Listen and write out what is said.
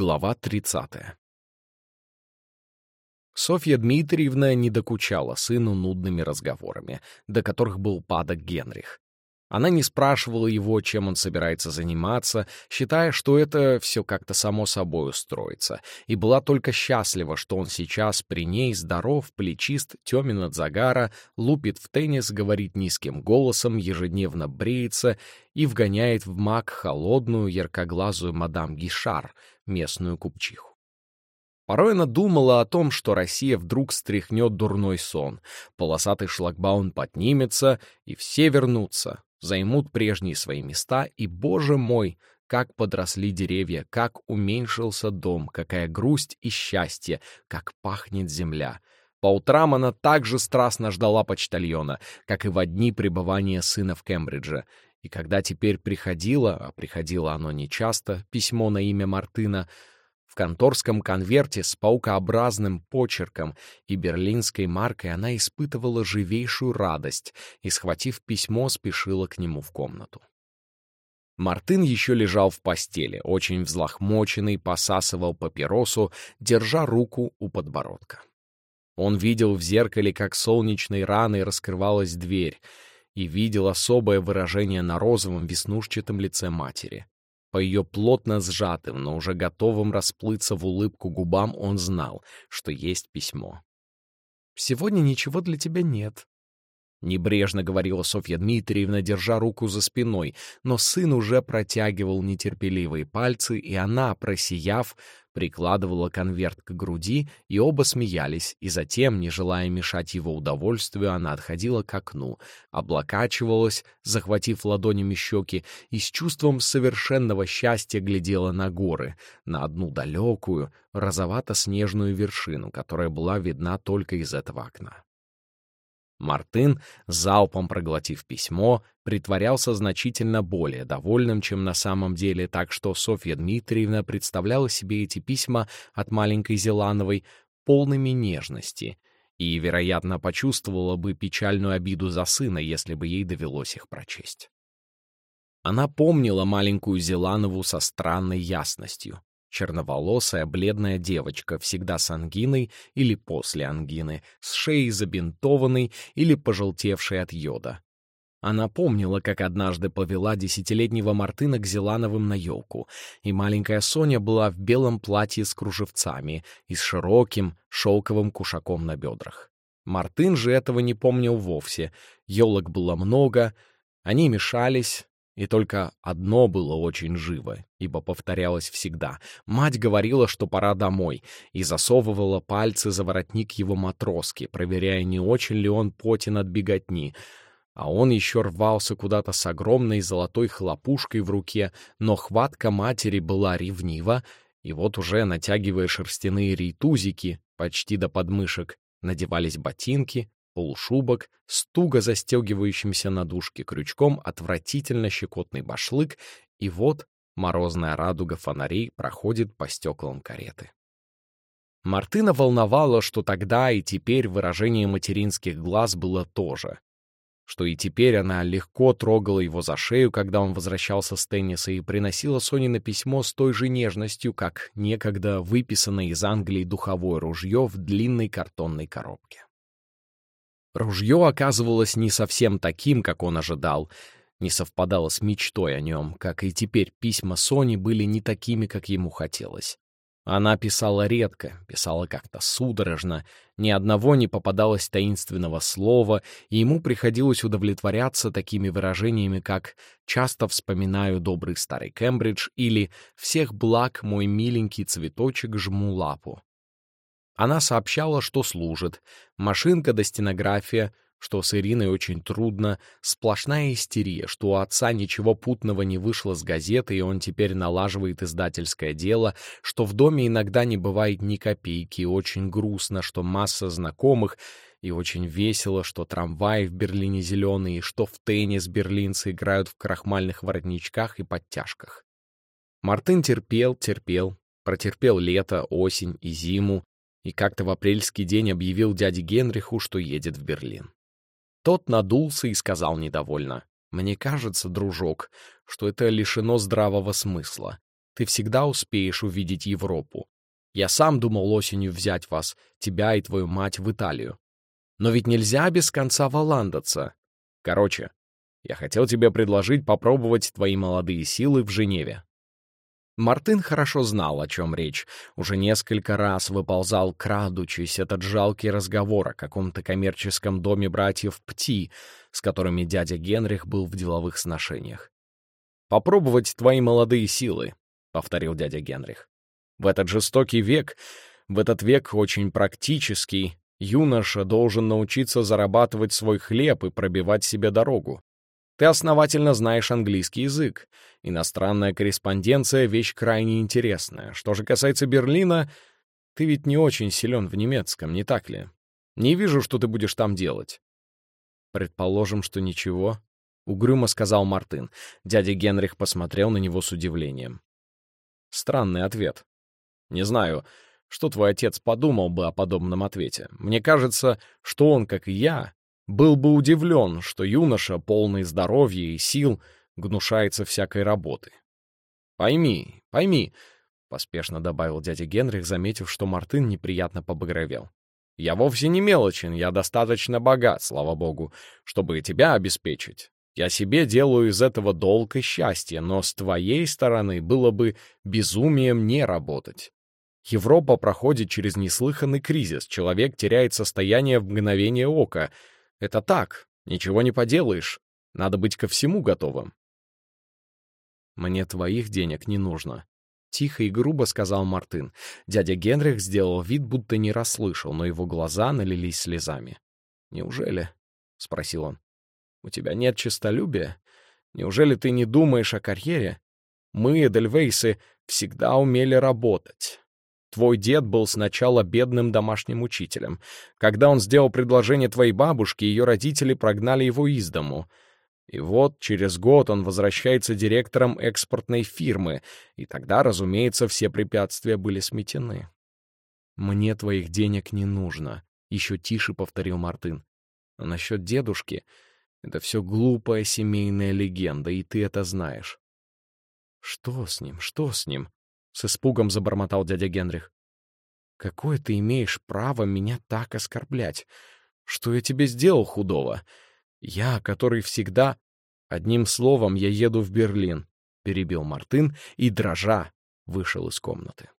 Глава 30. Софья Дмитриевна не докучала сыну нудными разговорами, до которых был падок Генрих. Она не спрашивала его, чем он собирается заниматься, считая, что это все как-то само собой устроится, и была только счастлива, что он сейчас при ней здоров, плечист, темен от загара, лупит в теннис, говорит низким голосом, ежедневно бреется и вгоняет в маг холодную, яркоглазую мадам Гишар, местную купчиху. Порой она думала о том, что Россия вдруг стряхнет дурной сон, полосатый шлагбаум поднимется, и все вернутся, займут прежние свои места, и, боже мой, как подросли деревья, как уменьшился дом, какая грусть и счастье, как пахнет земля. По утрам она также страстно ждала почтальона, как и во дни пребывания сына в Кембридже. И когда теперь приходило, а приходило оно нечасто, письмо на имя Мартына — в конторском конверте с паукообразным почерком и берлинской маркой она испытывала живейшую радость и, схватив письмо, спешила к нему в комнату. Мартын еще лежал в постели, очень взлохмоченный, посасывал папиросу, держа руку у подбородка. Он видел в зеркале, как солнечной раной раскрывалась дверь, и видел особое выражение на розовом веснушчатом лице матери. По ее плотно сжатым, но уже готовым расплыться в улыбку губам он знал, что есть письмо. «Сегодня ничего для тебя нет», — небрежно говорила Софья Дмитриевна, держа руку за спиной, но сын уже протягивал нетерпеливые пальцы, и она, просияв, прикладывала конверт к груди, и оба смеялись, и затем, не желая мешать его удовольствию, она отходила к окну, облокачивалась, захватив ладонями щеки, и с чувством совершенного счастья глядела на горы, на одну далекую, розовато-снежную вершину, которая была видна только из этого окна. Мартын, залпом проглотив письмо, притворялся значительно более довольным, чем на самом деле, так что Софья Дмитриевна представляла себе эти письма от маленькой Зелановой полными нежности и, вероятно, почувствовала бы печальную обиду за сына, если бы ей довелось их прочесть. Она помнила маленькую Зеланову со странной ясностью. Черноволосая, бледная девочка, всегда с ангиной или после ангины, с шеей забинтованной или пожелтевшей от йода. Она помнила, как однажды повела десятилетнего Мартына к Зелановым на елку, и маленькая Соня была в белом платье с кружевцами и с широким шелковым кушаком на бедрах. Мартын же этого не помнил вовсе. Елок было много, они мешались, и только одно было очень живо, ибо повторялось всегда. Мать говорила, что пора домой, и засовывала пальцы за воротник его матроски, проверяя, не очень ли он потен от беготни. А он еще рвался куда-то с огромной золотой хлопушкой в руке, но хватка матери была ревнива, и вот уже, натягивая шерстяные рейтузики почти до подмышек, надевались ботинки, полушубок с туго застегивающимся на дужке крючком отвратительно щекотный башлык, и вот морозная радуга фонарей проходит по стеклам кареты. Мартына волновало, что тогда и теперь выражение материнских глаз было то же, что и теперь она легко трогала его за шею, когда он возвращался с тенниса, и приносила Соне письмо с той же нежностью, как некогда выписанное из Англии духовое ружье в длинной картонной коробке. Ружье оказывалось не совсем таким, как он ожидал, не совпадало с мечтой о нем, как и теперь письма Сони были не такими, как ему хотелось. Она писала редко, писала как-то судорожно, ни одного не попадалось таинственного слова, и ему приходилось удовлетворяться такими выражениями, как «часто вспоминаю добрый старый Кембридж» или «всех благ мой миленький цветочек жму лапу». Она сообщала, что служит, машинка до стенография, что с Ириной очень трудно, сплошная истерия, что у отца ничего путного не вышло с газеты, и он теперь налаживает издательское дело, что в доме иногда не бывает ни копейки, и очень грустно, что масса знакомых, и очень весело, что трамваи в Берлине зеленые, и что в теннис берлинцы играют в крахмальных воротничках и подтяжках. Мартын терпел, терпел, протерпел лето, осень и зиму, и как-то в апрельский день объявил дяде Генриху, что едет в Берлин. Тот надулся и сказал недовольно. «Мне кажется, дружок, что это лишено здравого смысла. ты всегда успеешь увидеть Европу. Я сам думал осенью взять вас, тебя и твою мать, в Италию. Но ведь нельзя без конца валандаться. Короче, я хотел тебе предложить попробовать твои молодые силы в Женеве. Мартын хорошо знал, о чем речь. Уже несколько раз выползал, крадучись, этот жалкий разговор о каком-то коммерческом доме братьев Пти, с которыми дядя Генрих был в деловых сношениях. «Попробовать твои молодые силы», — повторил дядя Генрих. «В этот жестокий век, в этот век очень практический, юноша должен научиться зарабатывать свой хлеб и пробивать себе дорогу. Ты основательно знаешь английский язык. Иностранная корреспонденция — вещь крайне интересная. Что же касается Берлина, ты ведь не очень силен в немецком, не так ли? Не вижу, что ты будешь там делать. Предположим, что ничего. Угрюмо сказал Мартын. Дядя Генрих посмотрел на него с удивлением. Странный ответ. Не знаю, что твой отец подумал бы о подобном ответе. Мне кажется, что он, как и я, был бы удивлен, что юноша, полный здоровья и сил, гнушается всякой работы. «Пойми, пойми», — поспешно добавил дядя Генрих, заметив, что Мартын неприятно побагровел. «Я вовсе не мелочен, я достаточно богат, слава богу, чтобы тебя обеспечить. Я себе делаю из этого долг и счастье, но с твоей стороны было бы безумием не работать. Европа проходит через неслыханный кризис, человек теряет состояние в мгновение ока — это так, ничего не поделаешь. Надо быть ко всему готовым. Мне твоих денег не нужно. Тихо и грубо сказал Мартын. Дядя Генрих сделал вид, будто не расслышал, но его глаза налились слезами. «Неужели?» — спросил он. «У тебя нет честолюбия? Неужели ты не думаешь о карьере? Мы, Эдельвейсы, всегда умели работать. Твой дед был сначала бедным домашним учителем. Когда он сделал предложение твоей бабушке, ее родители прогнали его из дому. И вот через год он возвращается директором экспортной фирмы, и тогда, разумеется, все препятствия были сметены. «Мне твоих денег не нужно», — еще тише повторил Мартын. «А насчет дедушки — это все глупая семейная легенда, и ты это знаешь». «Что с ним? Что с ним?» — с испугом забормотал дядя Генрих. «Какое ты имеешь право меня так оскорблять? Что я тебе сделал худого? Я, который всегда...» «Одним словом, я еду в Берлин», — перебил Мартын и, дрожа, вышел из комнаты.